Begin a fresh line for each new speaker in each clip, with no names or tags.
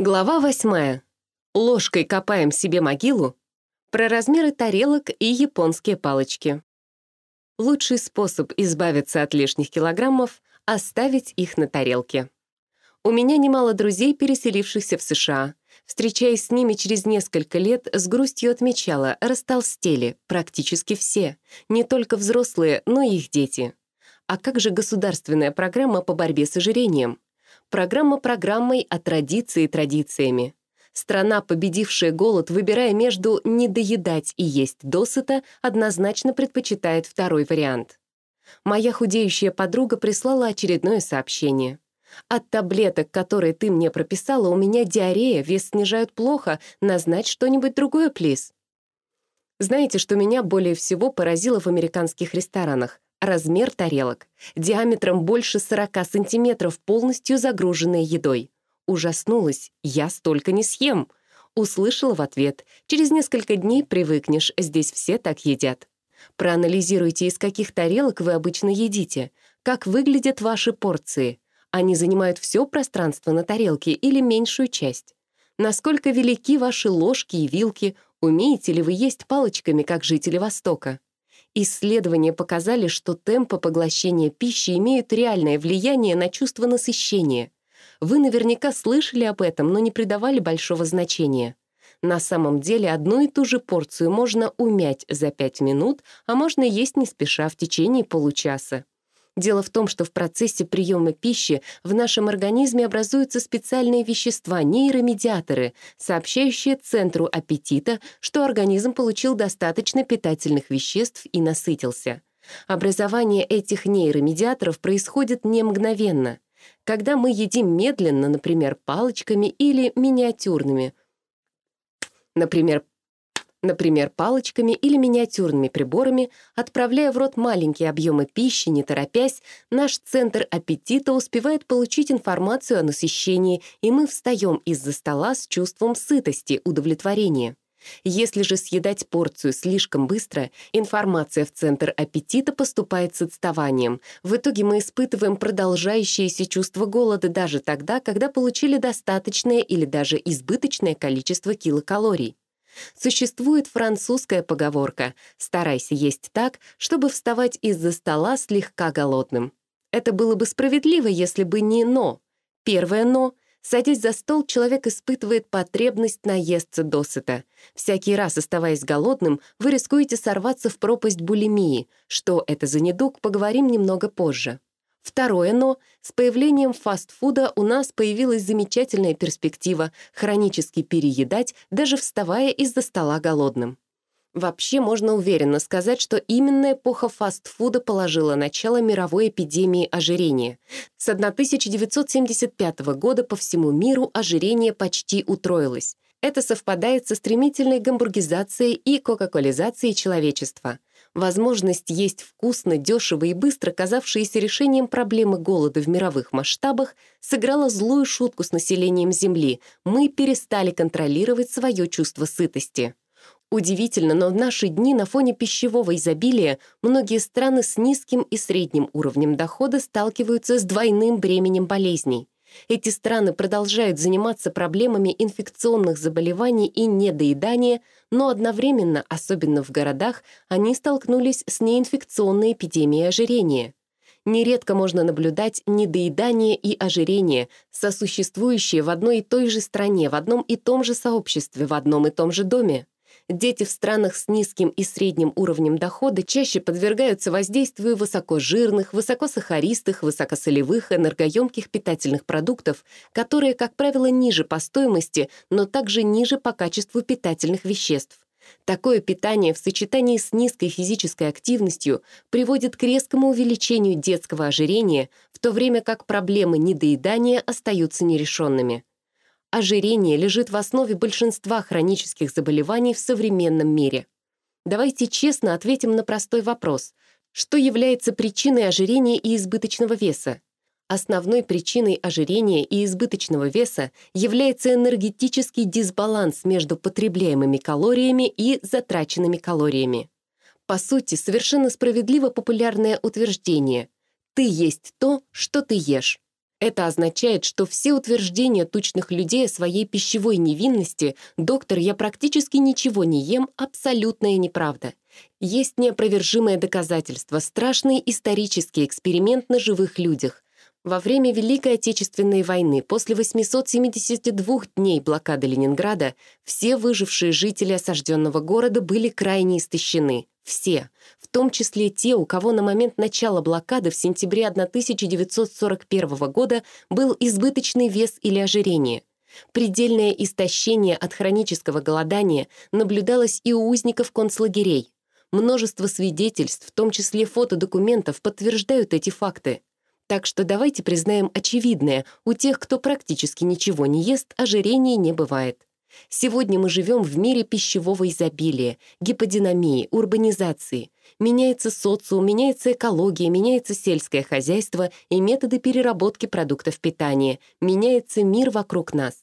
Глава восьмая. Ложкой копаем себе могилу. Про размеры тарелок и японские палочки. Лучший способ избавиться от лишних килограммов — оставить их на тарелке. У меня немало друзей, переселившихся в США. Встречаясь с ними через несколько лет, с грустью отмечала, растолстели практически все, не только взрослые, но и их дети. А как же государственная программа по борьбе с ожирением? Программа программой, а традиции традициями. Страна, победившая голод, выбирая между недоедать и есть досыта, однозначно предпочитает второй вариант. Моя худеющая подруга прислала очередное сообщение. «От таблеток, которые ты мне прописала, у меня диарея, вес снижают плохо, назначь что-нибудь другое, плиз». Знаете, что меня более всего поразило в американских ресторанах? Размер тарелок. Диаметром больше 40 сантиметров, полностью загруженные едой. Ужаснулась, я столько не съем. Услышала в ответ, через несколько дней привыкнешь, здесь все так едят. Проанализируйте, из каких тарелок вы обычно едите, как выглядят ваши порции. Они занимают все пространство на тарелке или меньшую часть. Насколько велики ваши ложки и вилки, умеете ли вы есть палочками, как жители Востока? Исследования показали, что темпы поглощения пищи имеют реальное влияние на чувство насыщения. Вы наверняка слышали об этом, но не придавали большого значения. На самом деле одну и ту же порцию можно умять за 5 минут, а можно есть не спеша в течение получаса. Дело в том, что в процессе приема пищи в нашем организме образуются специальные вещества, нейромедиаторы, сообщающие центру аппетита, что организм получил достаточно питательных веществ и насытился. Образование этих нейромедиаторов происходит не мгновенно. Когда мы едим медленно, например, палочками или миниатюрными, например, например, палочками или миниатюрными приборами, отправляя в рот маленькие объемы пищи, не торопясь, наш центр аппетита успевает получить информацию о насыщении, и мы встаем из-за стола с чувством сытости, удовлетворения. Если же съедать порцию слишком быстро, информация в центр аппетита поступает с отставанием. В итоге мы испытываем продолжающееся чувство голода даже тогда, когда получили достаточное или даже избыточное количество килокалорий. Существует французская поговорка «старайся есть так, чтобы вставать из-за стола слегка голодным». Это было бы справедливо, если бы не «но». Первое «но» — садясь за стол, человек испытывает потребность наесться досыта. Всякий раз, оставаясь голодным, вы рискуете сорваться в пропасть булимии. Что это за недуг, поговорим немного позже. Второе «но» — с появлением фастфуда у нас появилась замечательная перспектива хронически переедать, даже вставая из-за стола голодным. Вообще можно уверенно сказать, что именно эпоха фастфуда положила начало мировой эпидемии ожирения. С 1975 года по всему миру ожирение почти утроилось. Это совпадает со стремительной гамбургизацией и кока-колизацией человечества. Возможность есть вкусно, дешево и быстро, казавшаяся решением проблемы голода в мировых масштабах, сыграла злую шутку с населением Земли. Мы перестали контролировать свое чувство сытости. Удивительно, но в наши дни на фоне пищевого изобилия многие страны с низким и средним уровнем дохода сталкиваются с двойным бременем болезней. Эти страны продолжают заниматься проблемами инфекционных заболеваний и недоедания, но одновременно, особенно в городах, они столкнулись с неинфекционной эпидемией ожирения. Нередко можно наблюдать недоедание и ожирение, сосуществующие в одной и той же стране, в одном и том же сообществе, в одном и том же доме дети в странах с низким и средним уровнем дохода чаще подвергаются воздействию высокожирных, высокосахаристых, высокосолевых, энергоемких питательных продуктов, которые, как правило, ниже по стоимости, но также ниже по качеству питательных веществ. Такое питание в сочетании с низкой физической активностью приводит к резкому увеличению детского ожирения, в то время как проблемы недоедания остаются нерешенными ожирение лежит в основе большинства хронических заболеваний в современном мире. Давайте честно ответим на простой вопрос. Что является причиной ожирения и избыточного веса? Основной причиной ожирения и избыточного веса является энергетический дисбаланс между потребляемыми калориями и затраченными калориями. По сути, совершенно справедливо популярное утверждение «ты есть то, что ты ешь». Это означает, что все утверждения тучных людей о своей пищевой невинности «доктор, я практически ничего не ем» — абсолютная неправда. Есть неопровержимое доказательство, страшный исторический эксперимент на живых людях. Во время Великой Отечественной войны, после 872 дней блокады Ленинграда, все выжившие жители осажденного города были крайне истощены. Все, том числе те, у кого на момент начала блокады в сентябре 1941 года был избыточный вес или ожирение. Предельное истощение от хронического голодания наблюдалось и у узников концлагерей. Множество свидетельств, в том числе фотодокументов, подтверждают эти факты. Так что давайте признаем очевидное, у тех, кто практически ничего не ест, ожирения не бывает. Сегодня мы живем в мире пищевого изобилия, гиподинамии, урбанизации. Меняется социум, меняется экология, меняется сельское хозяйство и методы переработки продуктов питания, меняется мир вокруг нас.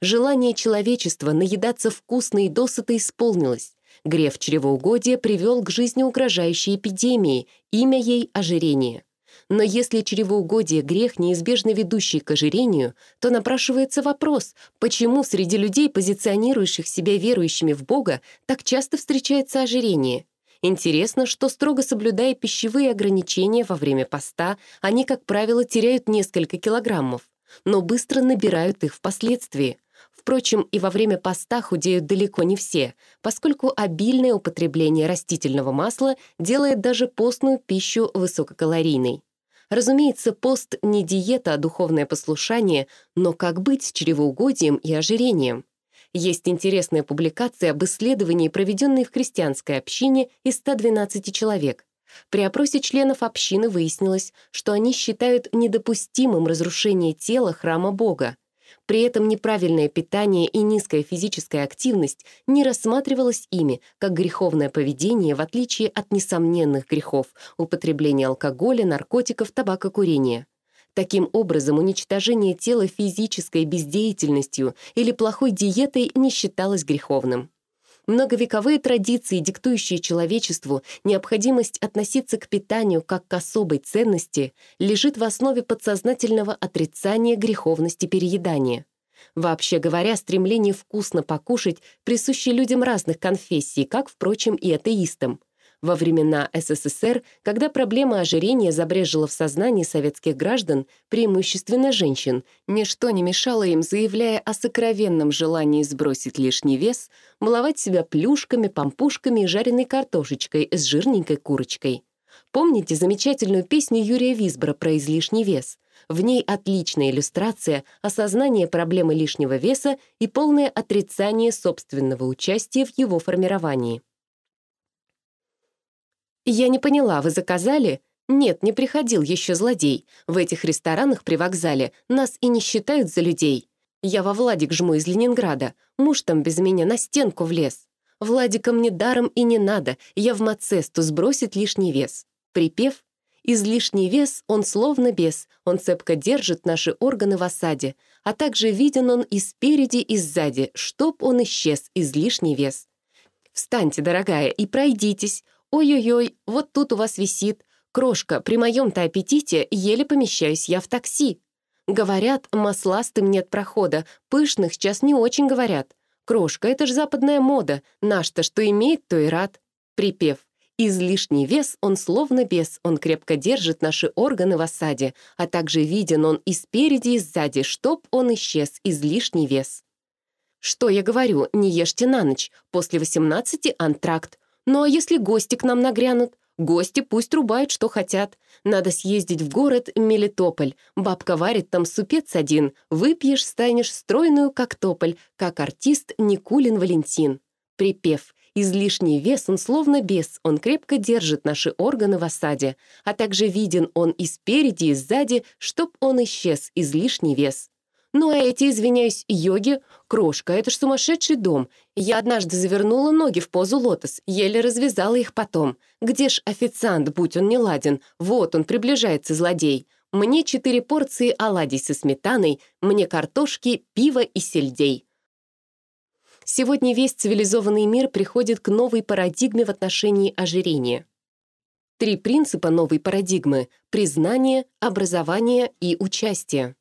Желание человечества наедаться вкусно и досыта исполнилось. Греф чревоугодия привел к жизни угрожающей эпидемии, имя ей — ожирение. Но если чревоугодие — грех, неизбежно ведущий к ожирению, то напрашивается вопрос, почему среди людей, позиционирующих себя верующими в Бога, так часто встречается ожирение? Интересно, что строго соблюдая пищевые ограничения во время поста, они, как правило, теряют несколько килограммов, но быстро набирают их впоследствии. Впрочем, и во время поста худеют далеко не все, поскольку обильное употребление растительного масла делает даже постную пищу высококалорийной. Разумеется, пост не диета, а духовное послушание, но как быть с чревоугодием и ожирением? Есть интересная публикация об исследовании, проведенной в христианской общине из 112 человек. При опросе членов общины выяснилось, что они считают недопустимым разрушение тела храма Бога. При этом неправильное питание и низкая физическая активность не рассматривалось ими как греховное поведение, в отличие от несомненных грехов — употребления алкоголя, наркотиков, табакокурения. Таким образом, уничтожение тела физической бездеятельностью или плохой диетой не считалось греховным. Многовековые традиции, диктующие человечеству необходимость относиться к питанию как к особой ценности, лежит в основе подсознательного отрицания греховности переедания. Вообще говоря, стремление вкусно покушать присуще людям разных конфессий, как, впрочем, и атеистам. Во времена СССР, когда проблема ожирения забрежила в сознании советских граждан, преимущественно женщин, ничто не мешало им, заявляя о сокровенном желании сбросить лишний вес, баловать себя плюшками, пампушками и жареной картошечкой с жирненькой курочкой. Помните замечательную песню Юрия Висбора про излишний вес? В ней отличная иллюстрация осознания проблемы лишнего веса и полное отрицание собственного участия в его формировании. «Я не поняла, вы заказали?» «Нет, не приходил еще злодей. В этих ресторанах при вокзале нас и не считают за людей. Я во Владик жму из Ленинграда. Муж там без меня на стенку влез. Владика мне даром и не надо. Я в Мацесту сбросить лишний вес». Припев «Излишний вес, он словно бес, он цепко держит наши органы в осаде, а также виден он и спереди, и сзади, чтоб он исчез, излишний вес». Встаньте, дорогая, и пройдитесь. «Ой-ой-ой, вот тут у вас висит. Крошка, при моем-то аппетите еле помещаюсь я в такси». Говорят, масластым нет прохода, пышных сейчас не очень говорят. Крошка — это ж западная мода, наш-то что имеет, то и рад. Припев. Излишний вес, он словно бес, он крепко держит наши органы в осаде, а также виден он и спереди, и сзади, чтоб он исчез, излишний вес. Что я говорю, не ешьте на ночь, после 18 антракт, ну а если гости к нам нагрянут? Гости пусть рубают, что хотят. Надо съездить в город Мелитополь. Бабка варит там супец один. Выпьешь, станешь стройную, как тополь, как артист Никулин Валентин. Припев. Излишний вес, он словно бес, он крепко держит наши органы в осаде, а также виден он и спереди, и сзади, чтоб он исчез, излишний вес. Ну а эти, извиняюсь, йоги, крошка, это ж сумасшедший дом. Я однажды завернула ноги в позу лотос, еле развязала их потом. Где ж официант, будь он не ладен? Вот он, приближается злодей. Мне четыре порции оладий со сметаной, мне картошки, пиво и сельдей. Сегодня весь цивилизованный мир приходит к новой парадигме в отношении ожирения. Три принципа новой парадигмы — признание, образование и участие.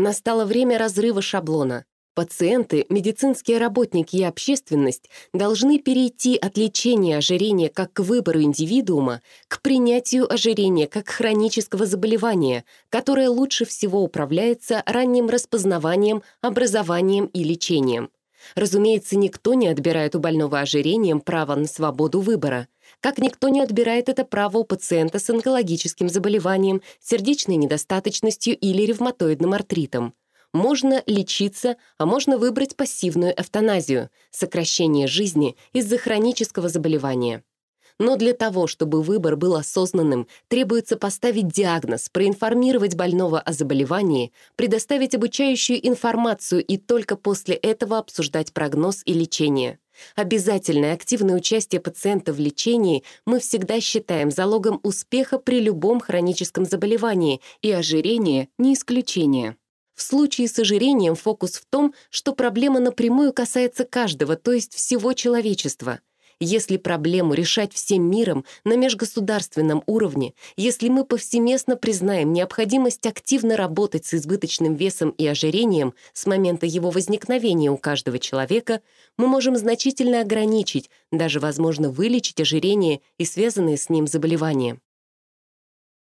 Настало время разрыва шаблона. Пациенты, медицинские работники и общественность должны перейти от лечения ожирения как к выбору индивидуума к принятию ожирения как хронического заболевания, которое лучше всего управляется ранним распознаванием, образованием и лечением. Разумеется, никто не отбирает у больного ожирением право на свободу выбора, как никто не отбирает это право у пациента с онкологическим заболеванием, сердечной недостаточностью или ревматоидным артритом. Можно лечиться, а можно выбрать пассивную эвтаназию, сокращение жизни из-за хронического заболевания. Но для того, чтобы выбор был осознанным, требуется поставить диагноз, проинформировать больного о заболевании, предоставить обучающую информацию и только после этого обсуждать прогноз и лечение. Обязательное активное участие пациента в лечении мы всегда считаем залогом успеха при любом хроническом заболевании, и ожирение — не исключение. В случае с ожирением фокус в том, что проблема напрямую касается каждого, то есть всего человечества. Если проблему решать всем миром на межгосударственном уровне, если мы повсеместно признаем необходимость активно работать с избыточным весом и ожирением с момента его возникновения у каждого человека, мы можем значительно ограничить, даже, возможно, вылечить ожирение и связанные с ним заболевания.